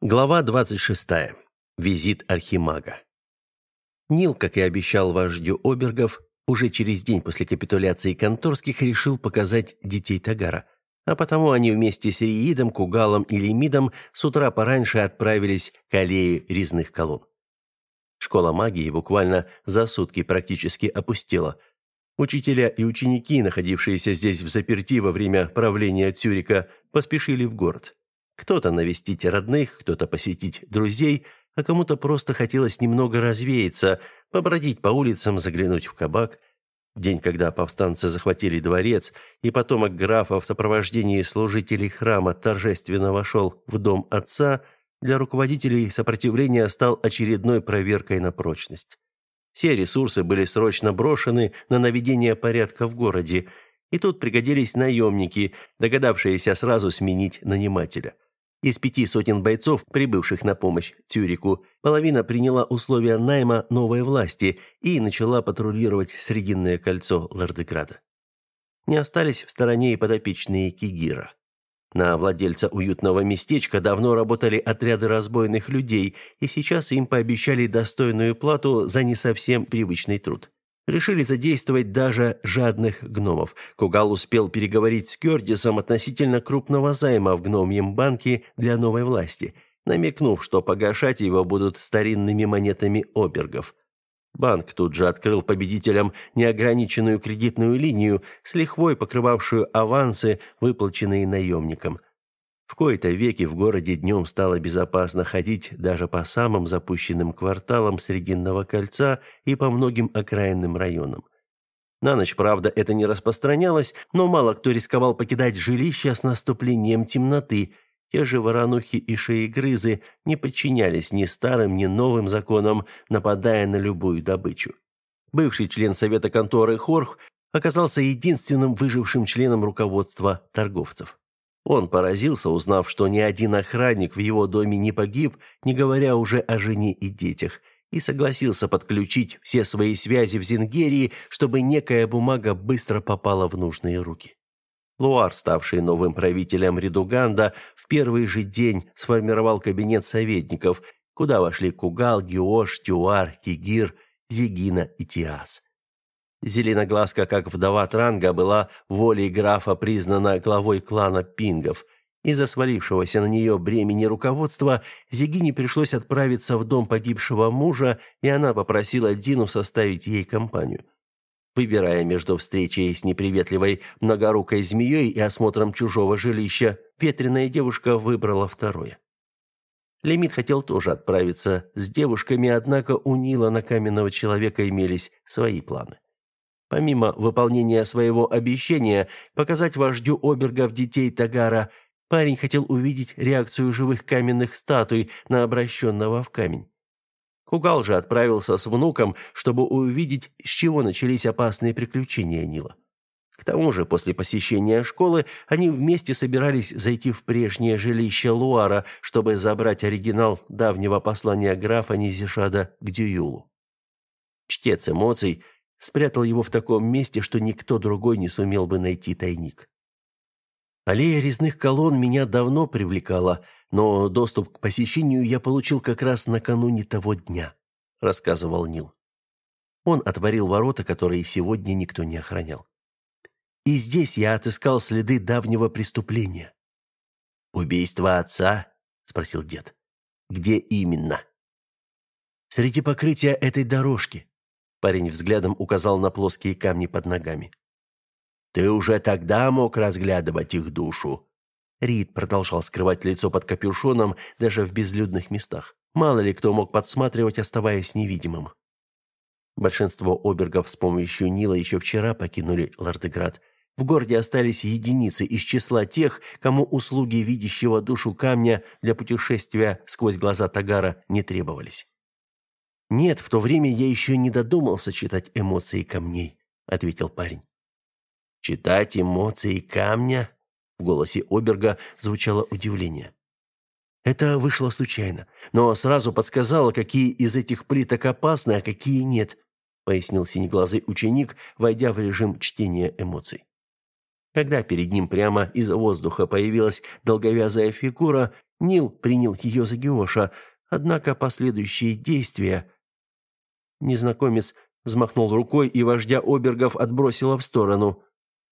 Глава 26. Визит архимага. Нил, как и обещал вождю Обергов, уже через день после капитуляции конторских решил показать детей Тагара. А потому они вместе с Риидом, Кугалом и Лемидом с утра пораньше отправились к аллее резных колонн. Школа магии буквально за сутки практически опустела. Учителя и ученики, находившиеся здесь в заперти во время правления Цюрика, поспешили в город. Кто-то навестить родных, кто-то посетить друзей, а кому-то просто хотелось немного развеяться, побродить по улицам, заглянуть в кабак. День, когда повстанцы захватили дворец, и потомок графа в сопровождении служителей храма торжественно вошел в дом отца, для руководителей сопротивления стал очередной проверкой на прочность. Все ресурсы были срочно брошены на наведение порядка в городе, и тут пригодились наемники, догадавшиеся сразу сменить нанимателя – из пяти сотен бойцов, прибывших на помощь Цюрику, половина приняла условия найма новой власти и начала патрулировать Срединное кольцо Лордеграда. Не остались в стороне и подопечные Кигира. На владельца уютного местечка давно работали отряды разбойных людей, и сейчас им пообещали достойную плату за не совсем привычный труд решили задействовать даже жадных гномов. Кугал успел переговорить с Кёрдисом относительно крупного займа в гномьем банке для новой власти, намекнув, что погашать его будут старинными монетами обергов. Банк тут же открыл победителям неограниченную кредитную линию, с лихвой покрывавшую авансы, выплаченные наемникам. В кои-то веки в городе днем стало безопасно ходить даже по самым запущенным кварталам Срединного кольца и по многим окраинным районам. На ночь, правда, это не распространялось, но мало кто рисковал покидать жилище с наступлением темноты. Те же воронухи и шеегрызы не подчинялись ни старым, ни новым законам, нападая на любую добычу. Бывший член совета конторы Хорх оказался единственным выжившим членом руководства торговцев. Он поразился, узнав, что ни один охранник в его доме не погиб, не говоря уже о жене и детях, и согласился подключить все свои связи в Зингерии, чтобы некая бумага быстро попала в нужные руки. Луар, ставший новым правителем Редуганда, в первый же день сформировал кабинет советников, куда вошли Кугал, Геош, Тюар, Кигир, Зигина и Тиас. Зеленоглазка, как вдова Транга, была волей графа признана главой клана Пингов. Из-за свалившегося на нее бремени руководства Зигине пришлось отправиться в дом погибшего мужа, и она попросила Дину составить ей компанию. Выбирая между встречей с неприветливой многорукой змеей и осмотром чужого жилища, ветреная девушка выбрала второе. Лемит хотел тоже отправиться с девушками, однако у Нила на каменного человека имелись свои планы. Помимо выполнения своего обещания показать вождю обергов детей Тагара, парень хотел увидеть реакцию живых каменных статуй на обращенного в камень. Кугал же отправился с внуком, чтобы увидеть, с чего начались опасные приключения Нила. К тому же, после посещения школы, они вместе собирались зайти в прежнее жилище Луара, чтобы забрать оригинал давнего послания графа Низишада к Дююлу. Чтец эмоций – спрятал его в таком месте, что никто другой не сумел бы найти тайник. Аллея резных колонн меня давно привлекала, но доступ к посещению я получил как раз накануне того дня, рассказывал Нил. Он отворил ворота, которые сегодня никто не охранял. И здесь я отыскал следы давнего преступления. Убийство отца? спросил дед. Где именно? Среди покрытия этой дорожки. Парень взглядом указал на плоские камни под ногами. Ты уже тогда мог разглядывать их душу. Рид продолжал скрывать лицо под капюшоном даже в безлюдных местах. Мало ли кто мог подсматривать, оставаясь невидимым. Большинство обергов с помощью Нила еще вчера покинули Лордеград. В городе остались единицы из числа тех, кому услуги видящего душу камня для путешествия сквозь глаза Тагара не требовались. Нет, в то время я еще не додумался читать эмоции камней, ответил парень. Читать эмоции камня? В голосе Оберга звучало удивление. Это вышло случайно, но сразу подсказало, какие из этих плиток опасны, а какие нет, пояснил синеглазый ученик, войдя в режим чтения эмоций. Когда перед ним прямо из воздуха появилась долговязая фигура, Нил принял ее за Геоша, однако последующие действия... Незнакомец взмахнул рукой, и вождя обергов отбросило в сторону.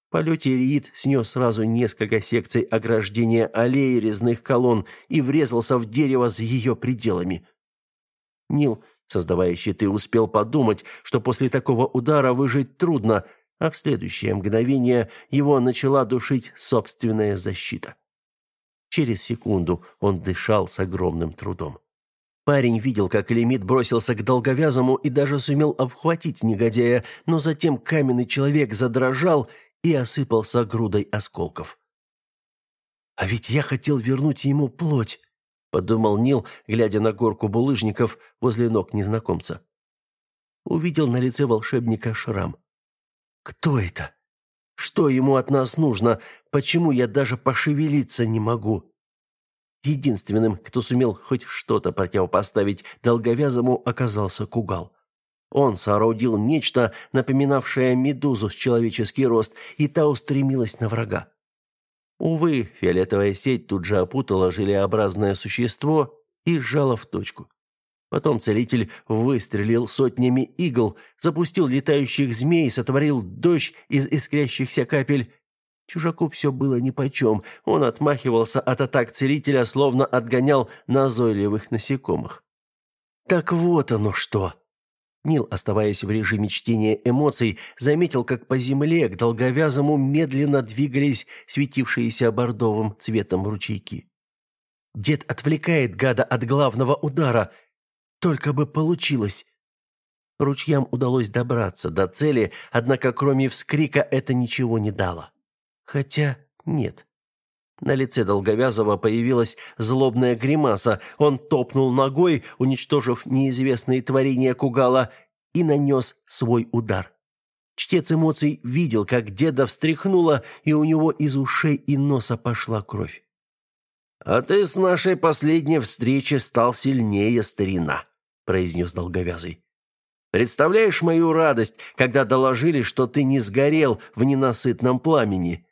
В полете Риит снес сразу несколько секций ограждения аллеи резных колонн и врезался в дерево за ее пределами. Нил, создавая щиты, успел подумать, что после такого удара выжить трудно, а в следующее мгновение его начала душить собственная защита. Через секунду он дышал с огромным трудом. Парень видел, как лимит бросился к долговязому и даже сумел обхватить негодяя, но затем каменный человек задрожал и осыпался грудой осколков. «А ведь я хотел вернуть ему плоть», — подумал Нил, глядя на горку булыжников возле ног незнакомца. Увидел на лице волшебника шрам. «Кто это? Что ему от нас нужно? Почему я даже пошевелиться не могу?» Единственным, кто сумел хоть что-то противопоставить долговязому, оказался Кугал. Он соорудил нечто, напоминавшее медузу с человеческий рост, и та устремилась на врага. Увы, фиолетовая сеть тут же опутала желеобразное существо и сжала в точку. Потом целитель выстрелил сотнями игл, запустил летающих змей, сотворил дождь из искрящихся капель Чужаку все было нипочем. Он отмахивался от атак целителя, словно отгонял назойливых насекомых. «Так вот оно что!» Нил, оставаясь в режиме чтения эмоций, заметил, как по земле к долговязому медленно двигались светившиеся бордовым цветом ручейки. Дед отвлекает гада от главного удара. Только бы получилось. Ручьям удалось добраться до цели, однако кроме вскрика это ничего не дало. Хотя нет. На лице Долговязова появилась злобная гримаса. Он топнул ногой, уничтожив неизвестные творения Кугала, и нанес свой удар. Чтец эмоций видел, как деда встряхнуло, и у него из ушей и носа пошла кровь. «А ты с нашей последней встречи стал сильнее, старина», — произнес Долговязый. «Представляешь мою радость, когда доложили, что ты не сгорел в ненасытном пламени?»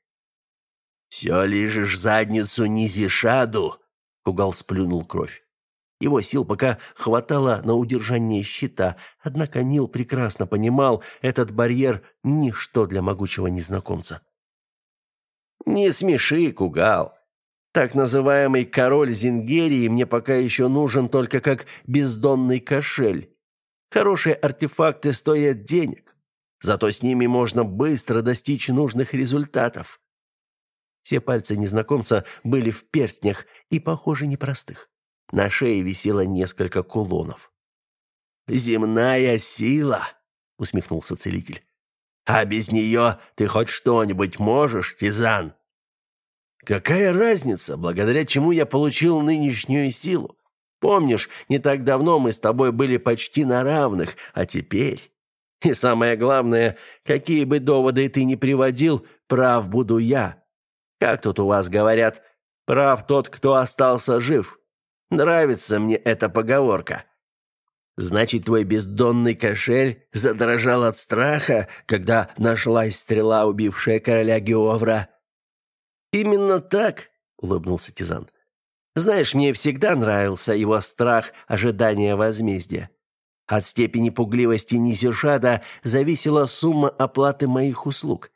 «Все лижешь задницу Низишаду!» Кугал сплюнул кровь. Его сил пока хватало на удержание щита, однако Нил прекрасно понимал, этот барьер – ничто для могучего незнакомца. «Не смеши, Кугал. Так называемый король Зингерии мне пока еще нужен только как бездонный кошель. Хорошие артефакты стоят денег, зато с ними можно быстро достичь нужных результатов. Все пальцы незнакомца были в перстнях и, похоже, непростых. На шее висело несколько кулонов. «Земная сила!» — усмехнулся целитель. «А без нее ты хоть что-нибудь можешь, Тизан?» «Какая разница, благодаря чему я получил нынешнюю силу? Помнишь, не так давно мы с тобой были почти на равных, а теперь...» И самое главное, какие бы доводы ты ни приводил, прав буду я. Как тут у вас говорят, прав тот, кто остался жив. Нравится мне эта поговорка. Значит, твой бездонный кошель задрожал от страха, когда нашлась стрела, убившая короля Геовра. Именно так, улыбнулся Тизан. Знаешь, мне всегда нравился его страх ожидания возмездия. От степени пугливости Низершада зависела сумма оплаты моих услуг.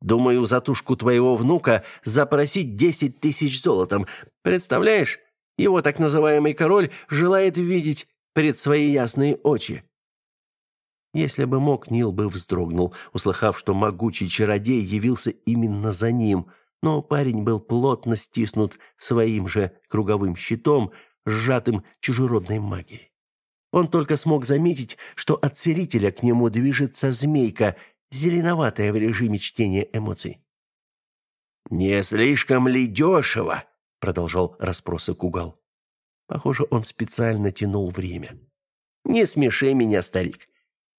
Думаю, за тушку твоего внука запросить десять тысяч золотом. Представляешь, его так называемый король желает видеть пред свои ясные очи. Если бы мог, Нил бы вздрогнул, услыхав, что могучий чародей явился именно за ним, но парень был плотно стиснут своим же круговым щитом, сжатым чужеродной магией. Он только смог заметить, что от целителя к нему движется змейка, зеленоватая в режиме чтения эмоций. «Не слишком ли дешево?» — продолжал расспросы Кугал. Похоже, он специально тянул время. «Не смеши меня, старик.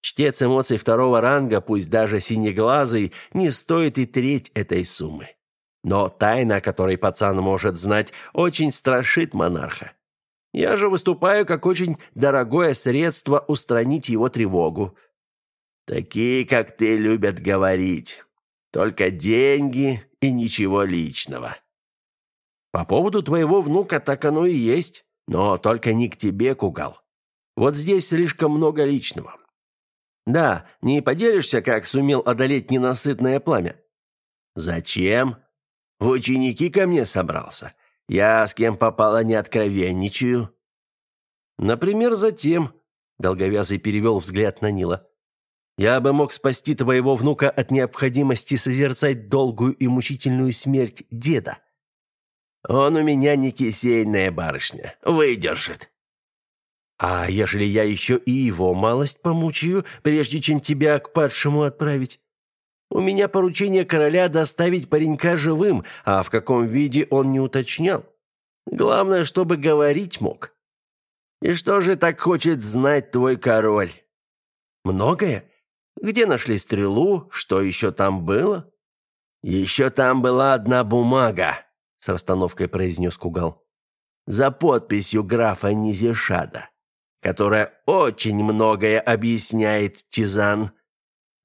Чтец эмоций второго ранга, пусть даже синеглазый, не стоит и треть этой суммы. Но тайна, которой пацан может знать, очень страшит монарха. Я же выступаю как очень дорогое средство устранить его тревогу. Такие, как ты, любят говорить. Только деньги и ничего личного. По поводу твоего внука так оно и есть, но только не к тебе, Кугал. Вот здесь слишком много личного. Да, не поделишься, как сумел одолеть ненасытное пламя? Зачем? В ученики ко мне собрался. Я с кем попало не откровенничаю. Например, затем, долговязый перевел взгляд на Нила. Я бы мог спасти твоего внука от необходимости созерцать долгую и мучительную смерть деда. Он у меня не кисейная барышня, выдержит. А ежели я еще и его малость помучаю, прежде чем тебя к падшему отправить? У меня поручение короля доставить паренька живым, а в каком виде он не уточнял. Главное, чтобы говорить мог. И что же так хочет знать твой король? Многое? Где нашли стрелу? Что еще там было? Еще там была одна бумага, с расстановкой произнес Кугал. За подписью графа Низишада которая очень многое объясняет, Чизан.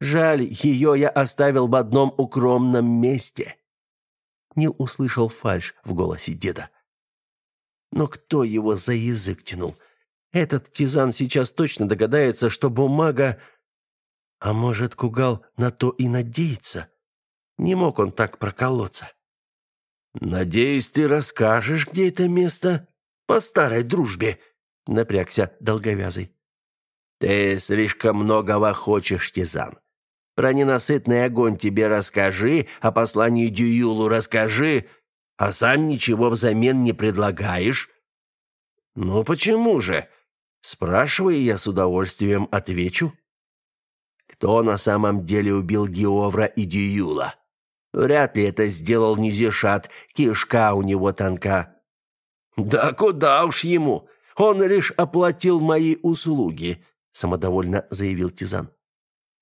Жаль, ее я оставил в одном укромном месте». Нил услышал фальшь в голосе деда. Но кто его за язык тянул? Этот Тизан сейчас точно догадается, что бумага... А может, Кугал на то и надеется? Не мог он так проколоться. «Надеюсь, ты расскажешь, где это место? По старой дружбе», напрягся долговязый. Ты слишком многого хочешь, Тизан. Про ненасытный огонь тебе расскажи, о послании Дююлу расскажи, а сам ничего взамен не предлагаешь. Ну почему же? Спрашивай, я с удовольствием отвечу. Кто на самом деле убил Геовра и Дююла? Вряд ли это сделал Низишат, кишка у него тонка. Да куда уж ему? Он лишь оплатил мои услуги, самодовольно заявил Тизан.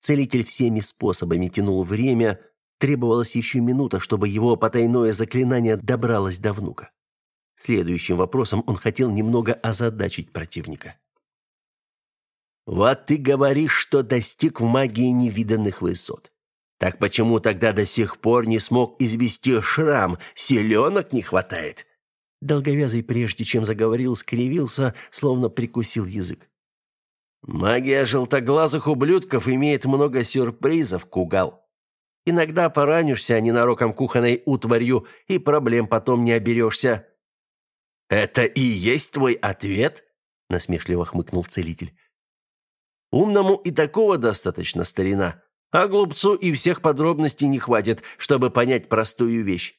Целитель всеми способами тянул время, требовалась еще минута, чтобы его потайное заклинание добралось до внука. Следующим вопросом он хотел немного озадачить противника. «Вот ты говоришь, что достиг в магии невиданных высот. Так почему тогда до сих пор не смог извести шрам? Селенок не хватает?» Долговязый, прежде чем заговорил, скривился, словно прикусил язык. «Магия желтоглазых ублюдков имеет много сюрпризов, Кугал. Иногда поранишься ненароком кухонной утварью, и проблем потом не оберешься». «Это и есть твой ответ?» — насмешливо хмыкнул целитель. «Умному и такого достаточно, старина, а глупцу и всех подробностей не хватит, чтобы понять простую вещь.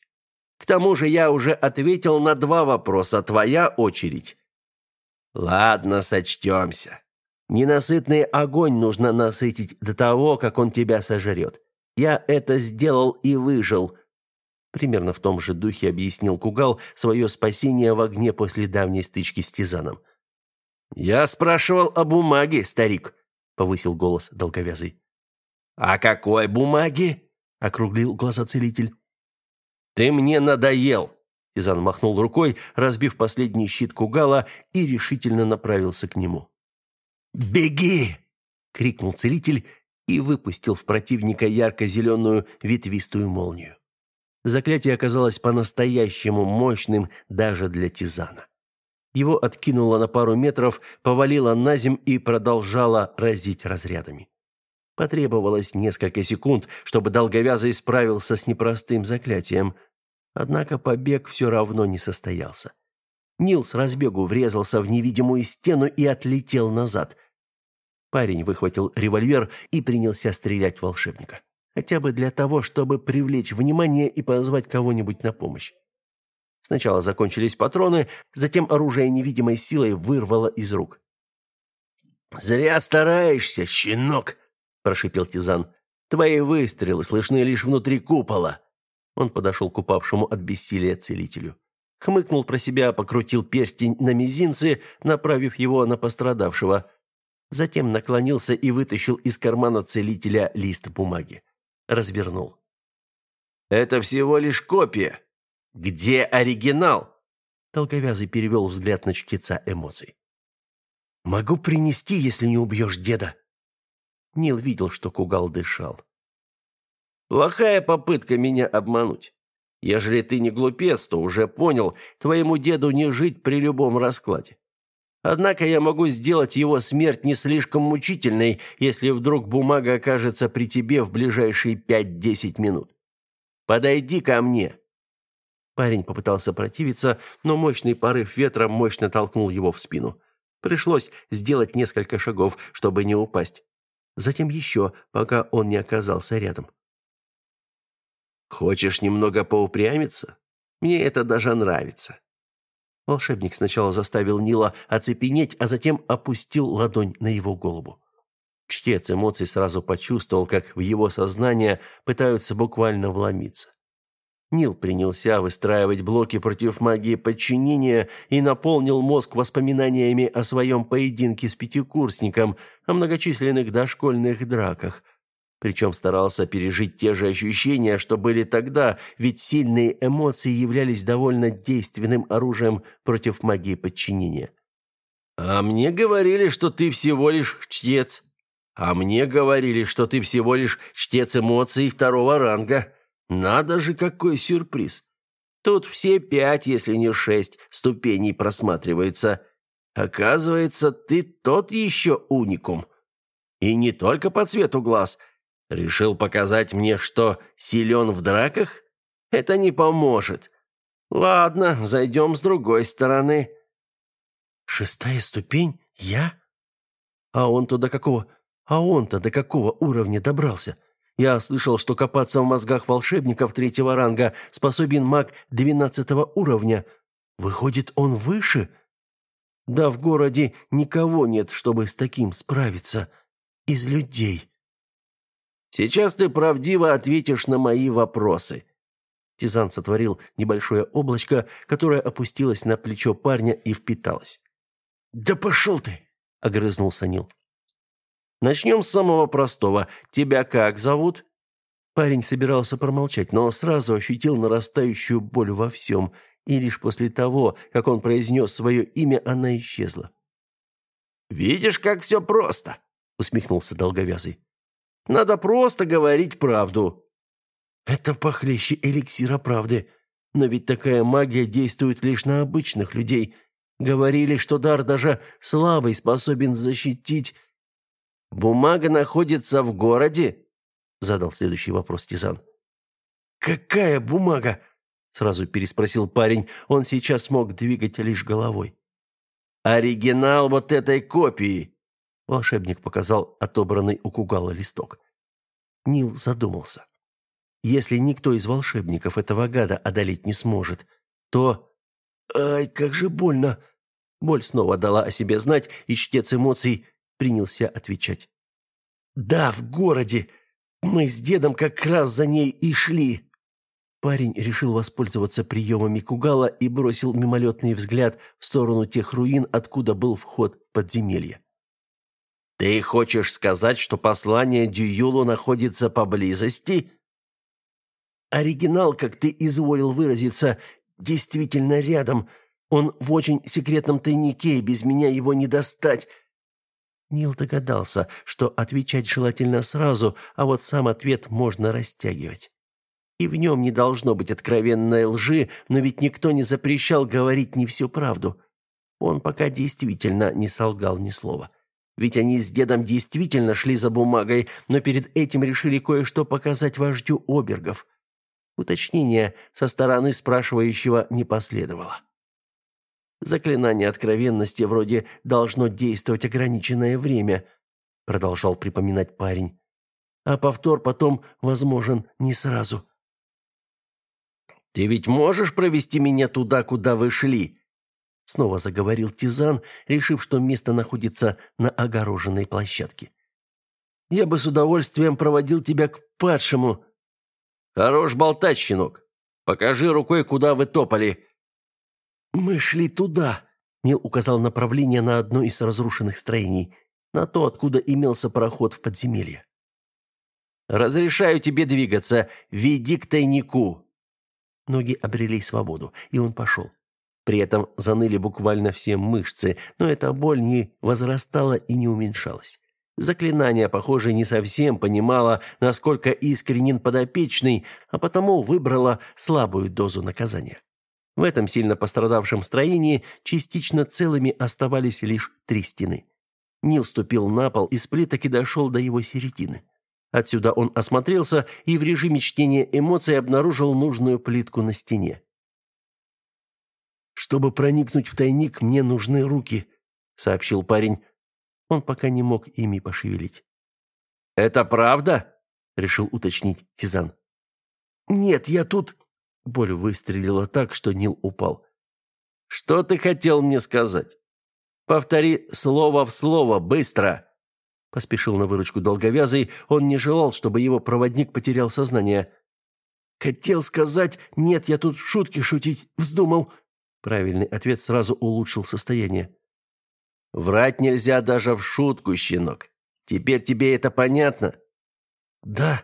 К тому же я уже ответил на два вопроса, твоя очередь. Ладно, сочтемся. Ненасытный огонь нужно насытить до того, как он тебя сожрет. Я это сделал и выжил. Примерно в том же духе объяснил Кугал свое спасение в огне после давней стычки с Тизаном. «Я спрашивал о бумаге, старик», — повысил голос долговязый. «О какой бумаге?» — округлил глаза целитель. «Ты мне надоел!» Изан махнул рукой, разбив последний щит Кугала, и решительно направился к нему. «Беги!» — крикнул целитель и выпустил в противника ярко-зеленую ветвистую молнию. Заклятие оказалось по-настоящему мощным даже для Тизана. Его откинуло на пару метров, повалило на земь и продолжало разить разрядами. Потребовалось несколько секунд, чтобы долговязый справился с непростым заклятием – Однако побег все равно не состоялся. Нил с разбегу врезался в невидимую стену и отлетел назад. Парень выхватил револьвер и принялся стрелять в волшебника. Хотя бы для того, чтобы привлечь внимание и позвать кого-нибудь на помощь. Сначала закончились патроны, затем оружие невидимой силой вырвало из рук. «Зря стараешься, щенок!» – прошипел Тизан. «Твои выстрелы слышны лишь внутри купола». Он подошел к упавшему от бессилия целителю. Хмыкнул про себя, покрутил перстень на мизинце, направив его на пострадавшего. Затем наклонился и вытащил из кармана целителя лист бумаги. Развернул. «Это всего лишь копия. Где оригинал?» Толковязый перевел взгляд на чтеца эмоций. «Могу принести, если не убьешь деда». Нил видел, что Кугал дышал. Плохая попытка меня обмануть. Ежели ты не глупец, то уже понял, твоему деду не жить при любом раскладе. Однако я могу сделать его смерть не слишком мучительной, если вдруг бумага окажется при тебе в ближайшие пять-десять минут. Подойди ко мне». Парень попытался противиться, но мощный порыв ветра мощно толкнул его в спину. Пришлось сделать несколько шагов, чтобы не упасть. Затем еще, пока он не оказался рядом. «Хочешь немного поупрямиться? Мне это даже нравится». Волшебник сначала заставил Нила оцепенеть, а затем опустил ладонь на его голову. Чтец эмоций сразу почувствовал, как в его сознание пытаются буквально вломиться. Нил принялся выстраивать блоки против магии подчинения и наполнил мозг воспоминаниями о своем поединке с пятикурсником, о многочисленных дошкольных драках – причем старался пережить те же ощущения, что были тогда, ведь сильные эмоции являлись довольно действенным оружием против магии подчинения. «А мне говорили, что ты всего лишь чтец. А мне говорили, что ты всего лишь чтец эмоций второго ранга. Надо же, какой сюрприз! Тут все пять, если не шесть, ступеней просматриваются. Оказывается, ты тот еще уникум. И не только по цвету глаз – Решил показать мне, что силен в драках? Это не поможет. Ладно, зайдем с другой стороны. Шестая ступень? Я? А он-то до какого... А он-то до какого уровня добрался? Я слышал, что копаться в мозгах волшебников третьего ранга способен маг двенадцатого уровня. Выходит, он выше? Да в городе никого нет, чтобы с таким справиться. Из людей. Сейчас ты правдиво ответишь на мои вопросы». Тизан сотворил небольшое облачко, которое опустилось на плечо парня и впиталось. «Да пошел ты!» — огрызнулся Нил. «Начнем с самого простого. Тебя как зовут?» Парень собирался промолчать, но сразу ощутил нарастающую боль во всем, и лишь после того, как он произнес свое имя, она исчезла. «Видишь, как все просто!» — усмехнулся долговязый. Надо просто говорить правду». «Это похлеще эликсира правды. Но ведь такая магия действует лишь на обычных людей. Говорили, что дар даже слабый способен защитить...» «Бумага находится в городе?» — задал следующий вопрос Тизан. «Какая бумага?» — сразу переспросил парень. Он сейчас мог двигать лишь головой. «Оригинал вот этой копии!» Волшебник показал отобранный у Кугала листок. Нил задумался. Если никто из волшебников этого гада одолеть не сможет, то... Ай, как же больно! Боль снова дала о себе знать, и чтец эмоций принялся отвечать. «Да, в городе. Мы с дедом как раз за ней и шли». Парень решил воспользоваться приемами Кугала и бросил мимолетный взгляд в сторону тех руин, откуда был вход в подземелье. Ты хочешь сказать, что послание Дююлу находится поблизости? Оригинал, как ты изволил выразиться, действительно рядом. Он в очень секретном тайнике, и без меня его не достать. Нил догадался, что отвечать желательно сразу, а вот сам ответ можно растягивать. И в нем не должно быть откровенной лжи, но ведь никто не запрещал говорить не всю правду. Он пока действительно не солгал ни слова. Ведь они с дедом действительно шли за бумагой, но перед этим решили кое-что показать вождю обергов. Уточнение со стороны спрашивающего не последовало. Заклинание откровенности вроде должно действовать ограниченное время, продолжал припоминать парень. А повтор потом возможен не сразу. Ты ведь можешь провести меня туда, куда вы шли? Снова заговорил Тизан, решив, что место находится на огороженной площадке. «Я бы с удовольствием проводил тебя к падшему». «Хорош болтать, щенок. Покажи рукой, куда вы топали». «Мы шли туда», — Нил указал направление на одно из разрушенных строений, на то, откуда имелся проход в подземелье. «Разрешаю тебе двигаться. Веди к тайнику». Ноги обрели свободу, и он пошел. При этом заныли буквально все мышцы, но эта боль не возрастала и не уменьшалась. Заклинание, похоже, не совсем понимало, насколько искренен подопечный, а потому выбрала слабую дозу наказания. В этом сильно пострадавшем строении частично целыми оставались лишь три стены. Нил ступил на пол из плиток и дошел до его середины. Отсюда он осмотрелся и в режиме чтения эмоций обнаружил нужную плитку на стене. «Чтобы проникнуть в тайник, мне нужны руки», — сообщил парень. Он пока не мог ими пошевелить. «Это правда?» — решил уточнить Тизан. «Нет, я тут...» Боль выстрелила так, что Нил упал. «Что ты хотел мне сказать? Повтори слово в слово, быстро!» Поспешил на выручку долговязый, он не желал, чтобы его проводник потерял сознание. «Хотел сказать, нет, я тут шутки шутить вздумал». Правильный ответ сразу улучшил состояние. Врать нельзя даже в шутку, щенок. Теперь тебе это понятно? Да,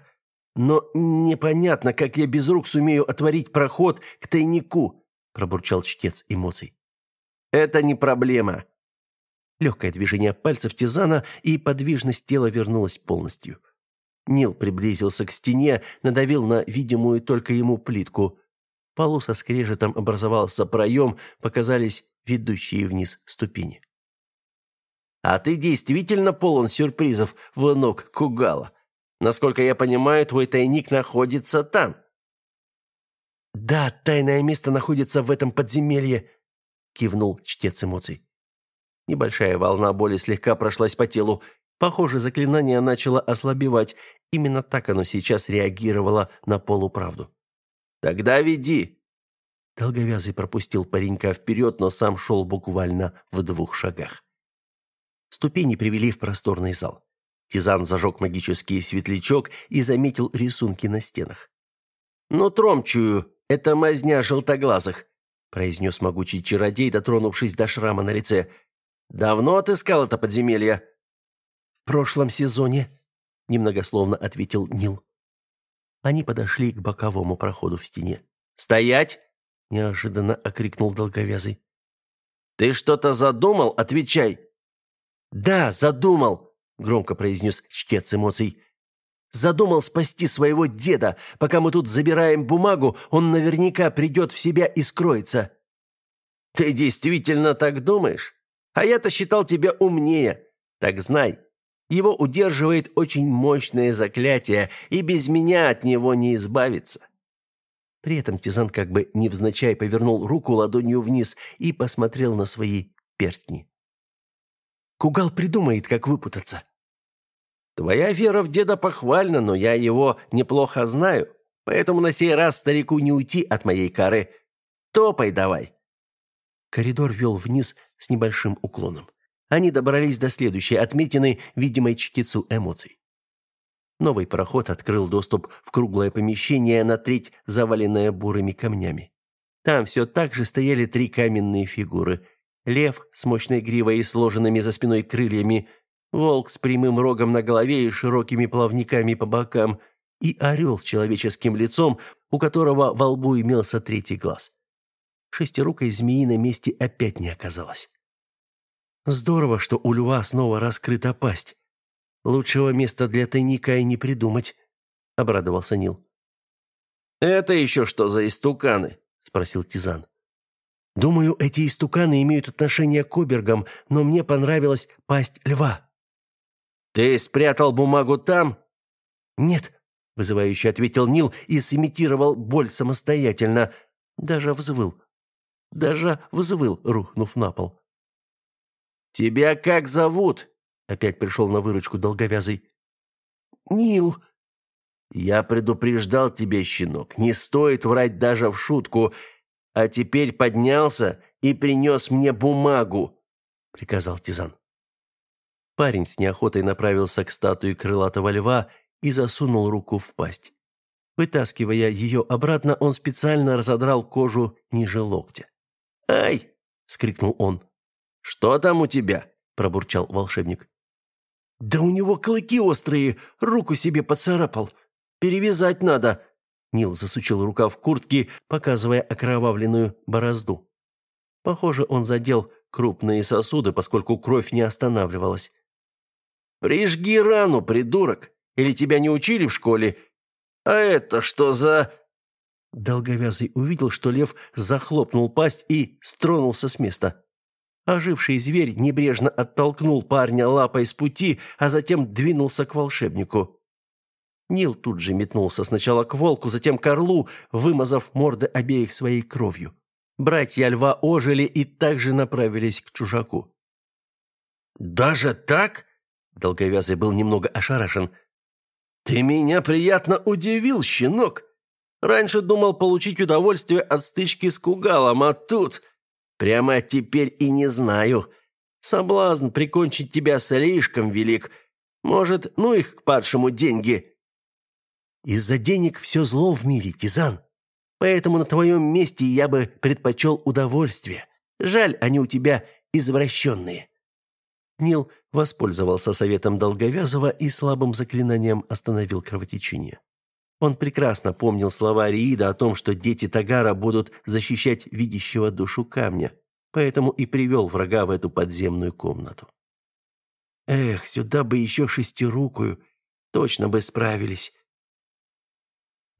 но непонятно, как я без рук сумею отворить проход к тайнику, пробурчал чтец эмоций. Это не проблема. Легкое движение пальцев Тизана, и подвижность тела вернулась полностью. Нил приблизился к стене, надавил на видимую только ему плитку. В полу со скрежетом образовался проем, показались ведущие вниз ступени. А ты действительно полон сюрпризов, внук Кугала. Насколько я понимаю, твой тайник находится там. Да, тайное место находится в этом подземелье, кивнул чтец эмоций. Небольшая волна боли слегка прошлась по телу. Похоже, заклинание начало ослабевать. Именно так оно сейчас реагировало на полуправду. Тогда веди. Долговязый пропустил паренька вперед, но сам шел буквально в двух шагах. Ступени привели в просторный зал. Тизан зажег магический светлячок и заметил рисунки на стенах. «Ну, тромчую, это мазня желтоглазых», произнес могучий чародей, дотронувшись до шрама на лице. «Давно отыскал это подземелье?» «В прошлом сезоне», — немногословно ответил Нил. Они подошли к боковому проходу в стене. «Стоять!» — неожиданно окрикнул долговязый. «Ты что-то задумал? Отвечай!» «Да, задумал», — громко произнес чтец эмоций. «Задумал спасти своего деда. Пока мы тут забираем бумагу, он наверняка придет в себя и скроется». «Ты действительно так думаешь? А я-то считал тебя умнее. Так знай, его удерживает очень мощное заклятие, и без меня от него не избавиться». При этом Тизан как бы невзначай повернул руку ладонью вниз и посмотрел на свои перстни. Кугал придумает, как выпутаться. Твоя вера в деда похвальна, но я его неплохо знаю. Поэтому на сей раз старику не уйти от моей кары. Топай давай. Коридор вел вниз с небольшим уклоном. Они добрались до следующей отметины, видимой чтецу эмоций. Новый проход открыл доступ в круглое помещение на треть, заваленное бурыми камнями. Там все так же стояли три каменные фигуры, лев с мощной гривой и сложенными за спиной крыльями, волк с прямым рогом на голове и широкими плавниками по бокам и орел с человеческим лицом, у которого во лбу имелся третий глаз. Шестирукой змеи на месте опять не оказалось. Здорово, что у льва снова раскрыта пасть. Лучшего места для тайника и не придумать, обрадовался Нил. Это еще что за истуканы? спросил Тизан. Думаю, эти истуканы имеют отношение к обергам, но мне понравилась пасть льва. Ты спрятал бумагу там? Нет, вызывающе ответил Нил и сымитировал боль самостоятельно, даже взвыл. Даже взвыл, рухнув на пол. Тебя как зовут? Опять пришел на выручку долговязый. Нил. Я предупреждал тебя, щенок, не стоит врать даже в шутку а теперь поднялся и принес мне бумагу», — приказал Тизан. Парень с неохотой направился к статуе крылатого льва и засунул руку в пасть. Вытаскивая ее обратно, он специально разодрал кожу ниже локтя. «Ай!» — скрикнул он. «Что там у тебя?» — пробурчал волшебник. «Да у него клыки острые, руку себе поцарапал. Перевязать надо», Нил засучил рукав куртки, показывая окровавленную борозду. Похоже, он задел крупные сосуды, поскольку кровь не останавливалась. Прижги рану, придурок! Или тебя не учили в школе? А это что за...» Долговязый увидел, что лев захлопнул пасть и стронулся с места. Оживший зверь небрежно оттолкнул парня лапой с пути, а затем двинулся к волшебнику. Нил тут же метнулся сначала к волку, затем к орлу, вымазав морды обеих своей кровью. Братья льва ожили и также направились к чужаку. «Даже так?» Долговязый был немного ошарашен. «Ты меня приятно удивил, щенок. Раньше думал получить удовольствие от стычки с Кугалом, а тут... Прямо теперь и не знаю. Соблазн прикончить тебя слишком велик. Может, ну их к падшему деньги?» «Из-за денег все зло в мире, Тизан. Поэтому на твоем месте я бы предпочел удовольствие. Жаль, они у тебя извращенные». Нил воспользовался советом Долговязова и слабым заклинанием остановил кровотечение. Он прекрасно помнил слова Риида о том, что дети Тагара будут защищать видящего душу камня, поэтому и привел врага в эту подземную комнату. Эх, сюда бы еще шестирукую, точно бы справились.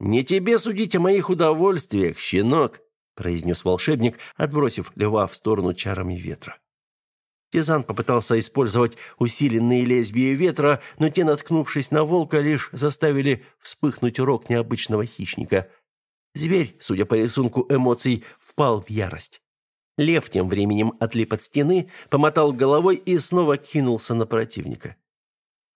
«Не тебе судить о моих удовольствиях, щенок», произнес волшебник, отбросив льва в сторону чарами ветра. Тизан попытался использовать усиленные лезвия ветра, но те, наткнувшись на волка, лишь заставили вспыхнуть рог необычного хищника. Зверь, судя по рисунку эмоций, впал в ярость. Лев тем временем отлип от стены, помотал головой и снова кинулся на противника.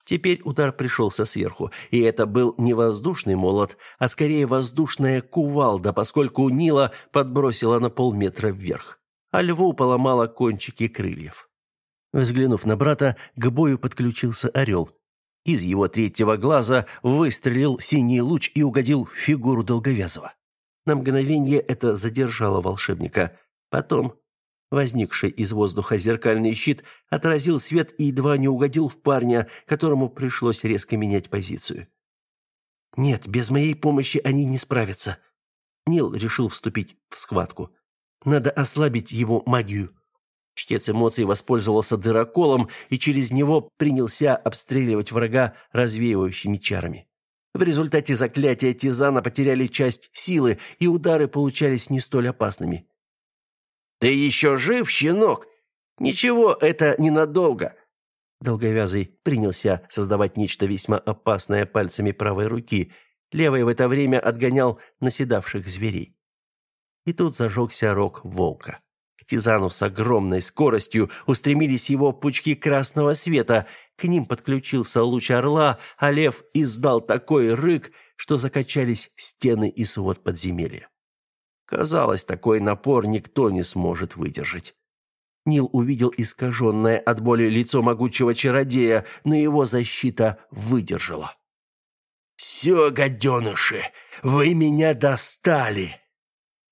Теперь удар пришелся сверху, и это был не воздушный молот, а скорее воздушная кувалда, поскольку Нила подбросила на полметра вверх, а льву поломала кончики крыльев. Взглянув на брата, к бою подключился орел. Из его третьего глаза выстрелил синий луч и угодил в фигуру Долговязова. На мгновение это задержало волшебника. Потом возникший из воздуха зеркальный щит отразил свет и едва не угодил в парня, которому пришлось резко менять позицию. «Нет, без моей помощи они не справятся». Нил решил вступить в схватку. «Надо ослабить его магию». Чтец эмоций воспользовался дыроколом и через него принялся обстреливать врага развеивающими чарами. В результате заклятия Тизана потеряли часть силы, и удары получались не столь опасными. «Ты еще жив, щенок? Ничего, это ненадолго!» Долговязый принялся создавать нечто весьма опасное пальцами правой руки. Левой в это время отгонял наседавших зверей. И тут зажегся рог волка. К Тизану с огромной скоростью устремились его пучки красного света. К ним подключился луч орла, а лев издал такой рык, что закачались стены и свод подземелья. Казалось, такой напор никто не сможет выдержать. Нил увидел искаженное от боли лицо могучего чародея, но его защита выдержала. «Все, гаденыши, вы меня достали!»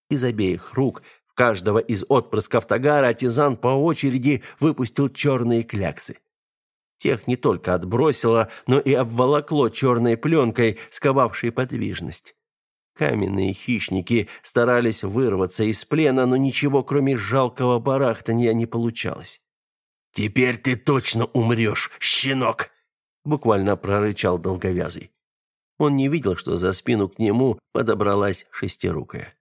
Из обеих рук каждого из отпрысков Тагара Атизан по очереди выпустил черные кляксы. Тех не только отбросило, но и обволокло черной пленкой, сковавшей подвижность. Каменные хищники старались вырваться из плена, но ничего, кроме жалкого барахтанья, не получалось. «Теперь ты точно умрешь, щенок!» буквально прорычал долговязый. Он не видел, что за спину к нему подобралась шестирукая.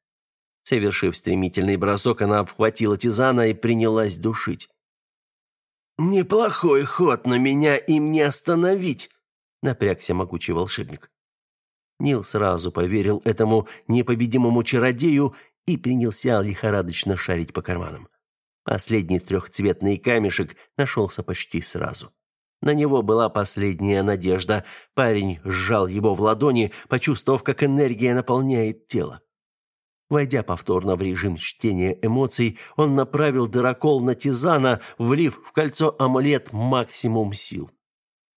Совершив стремительный бросок, она обхватила Тизана и принялась душить. «Неплохой ход, но меня им не остановить!» — напрягся могучий волшебник. Нил сразу поверил этому непобедимому чародею и принялся лихорадочно шарить по карманам. Последний трехцветный камешек нашелся почти сразу. На него была последняя надежда. Парень сжал его в ладони, почувствовав, как энергия наполняет тело. Войдя повторно в режим чтения эмоций, он направил дырокол на Тизана, влив в кольцо амулет максимум сил.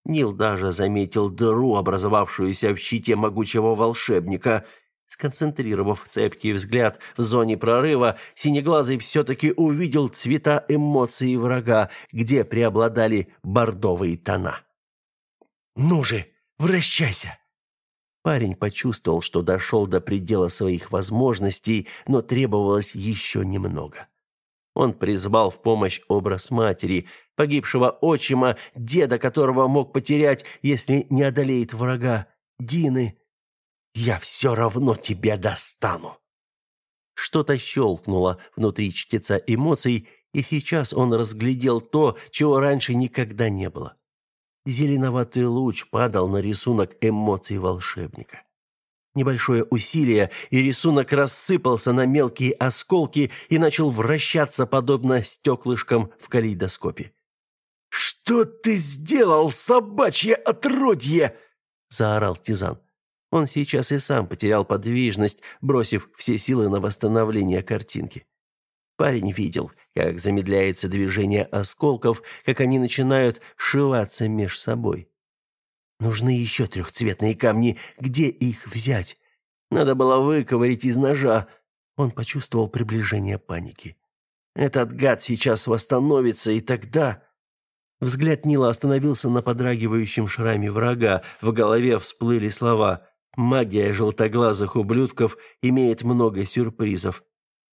Нил даже заметил дыру, образовавшуюся в щите могучего волшебника. Сконцентрировав цепкий взгляд в зоне прорыва, Синеглазый все-таки увидел цвета эмоций врага, где преобладали бордовые тона. «Ну же, вращайся!» Парень почувствовал, что дошел до предела своих возможностей, но требовалось еще немного. Он призвал в помощь образ матери, погибшего отчима, деда которого мог потерять, если не одолеет врага, Дины. «Я все равно тебя достану!» Что-то щелкнуло внутри чтеца эмоций, и сейчас он разглядел то, чего раньше никогда не было. Зеленоватый луч падал на рисунок эмоций волшебника. Небольшое усилие, и рисунок рассыпался на мелкие осколки и начал вращаться, подобно стеклышкам в калейдоскопе. «Что ты сделал, собачье отродье?» – заорал Тизан. Он сейчас и сам потерял подвижность, бросив все силы на восстановление картинки. Парень видел, как замедляется движение осколков, как они начинают сшиваться меж собой. Нужны еще трехцветные камни. Где их взять? Надо было выковырить из ножа. Он почувствовал приближение паники. Этот гад сейчас восстановится, и тогда... Взгляд Нила остановился на подрагивающем шраме врага. В голове всплыли слова «Магия желтоглазых ублюдков имеет много сюрпризов».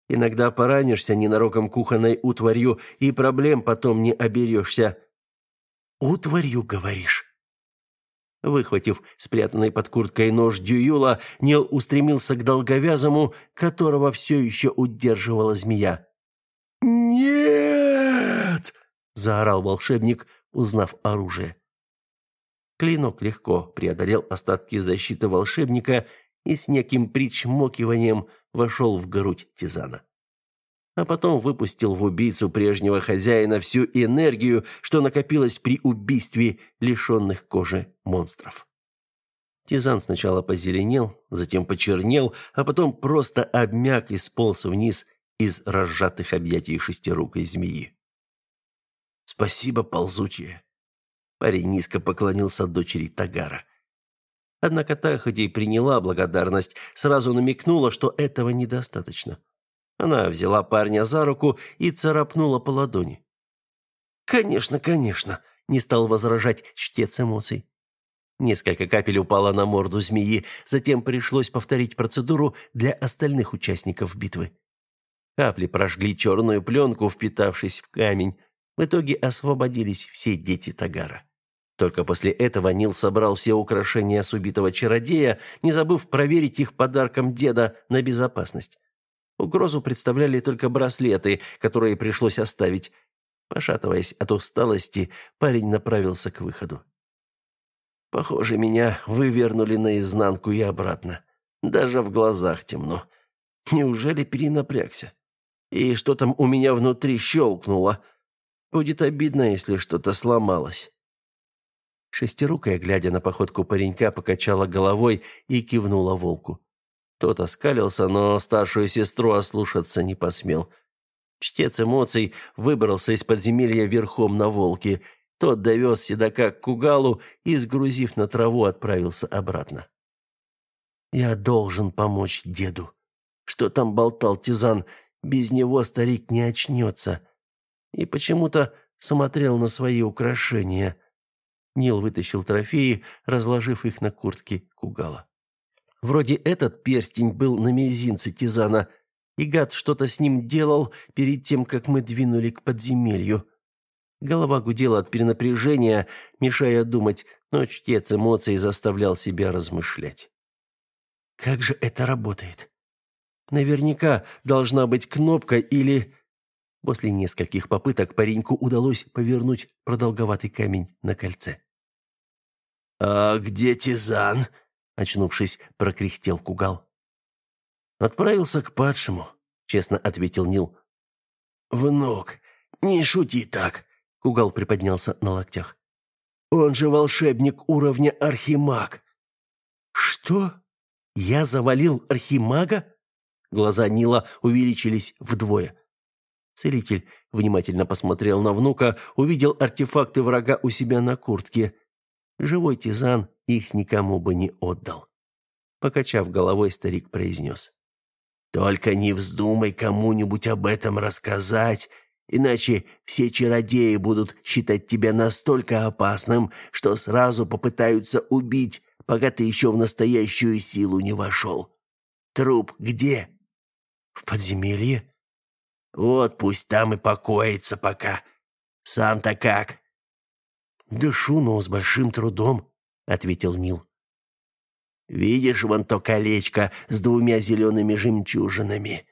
Иногда поранишься ненароком кухонной утварью, и проблем потом не оберешься. «Утварью, говоришь?» Выхватив спрятанный под курткой нож Дююла, Нил устремился к долговязому, которого все еще удерживала змея. «Нет!» — заорал волшебник, узнав оружие. Клинок легко преодолел остатки защиты волшебника и с неким причмокиванием вошел в грудь Тизана а потом выпустил в убийцу прежнего хозяина всю энергию, что накопилось при убийстве лишенных кожи монстров. Тизан сначала позеленел, затем почернел, а потом просто обмяк и сполз вниз из разжатых объятий шестирукой змеи. «Спасибо, ползучая!» Парень низко поклонился дочери Тагара. Однако та, хоть и приняла благодарность, сразу намекнула, что этого недостаточно. Она взяла парня за руку и царапнула по ладони. «Конечно, конечно», — не стал возражать чтец эмоций. Несколько капель упало на морду змеи, затем пришлось повторить процедуру для остальных участников битвы. Капли прожгли черную пленку, впитавшись в камень. В итоге освободились все дети Тагара. Только после этого Нил собрал все украшения с убитого чародея, не забыв проверить их подарком деда на безопасность. Угрозу представляли только браслеты, которые пришлось оставить. Пошатываясь от усталости, парень направился к выходу. Похоже, меня вывернули наизнанку и обратно. Даже в глазах темно. Неужели перенапрягся? И что там у меня внутри щелкнуло? Будет обидно, если что-то сломалось. Шестирукая, глядя на походку паренька, покачала головой и кивнула волку. Тот оскалился, но старшую сестру ослушаться не посмел. Чтец эмоций выбрался из подземелья верхом на волке. Тот довез седока к Кугалу и, сгрузив на траву, отправился обратно. «Я должен помочь деду. Что там болтал Тизан? Без него старик не очнется». И почему-то смотрел на свои украшения. Нил вытащил трофеи, разложив их на куртке Кугала. Вроде этот перстень был на мизинце Тизана, и гад что-то с ним делал перед тем, как мы двинули к подземелью. Голова гудела от перенапряжения, мешая думать, но чтец эмоций заставлял себя размышлять. Как же это работает? Наверняка должна быть кнопка или... После нескольких попыток пареньку удалось повернуть продолговатый камень на кольце. «А где Тизан?» Очнувшись, прокряхтел Кугал. Отправился к падшему, честно ответил Нил. Внук, не шути так, Кугал приподнялся на локтях. Он же волшебник уровня архимаг. Что? Я завалил архимага? Глаза Нила увеличились вдвое. Целитель внимательно посмотрел на внука, увидел артефакты врага у себя на куртке. Живой Тизан их никому бы не отдал. Покачав головой, старик произнес. «Только не вздумай кому-нибудь об этом рассказать, иначе все чародеи будут считать тебя настолько опасным, что сразу попытаются убить, пока ты еще в настоящую силу не вошел. Труп где?» «В подземелье?» Вот пусть там и покоится пока. Сам-то как?» «Дышу, но с большим трудом», — ответил Нил. «Видишь вон то колечко с двумя зелеными жемчужинами?»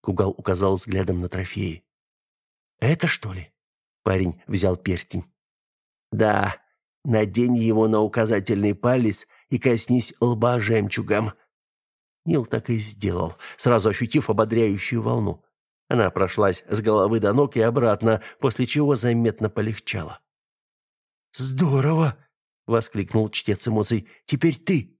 Кугал указал взглядом на трофеи. «Это что ли?» Парень взял перстень. «Да, надень его на указательный палец и коснись лба жемчугом». Нил так и сделал, сразу ощутив ободряющую волну. Она прошлась с головы до ног и обратно, после чего заметно полегчало. «Здорово!» — воскликнул чтец эмоций. «Теперь ты!»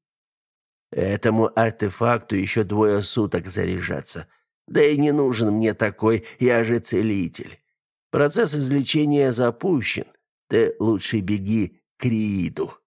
«Этому артефакту еще двое суток заряжаться. Да и не нужен мне такой, я же целитель. Процесс излечения запущен. Ты лучше беги к Рииду».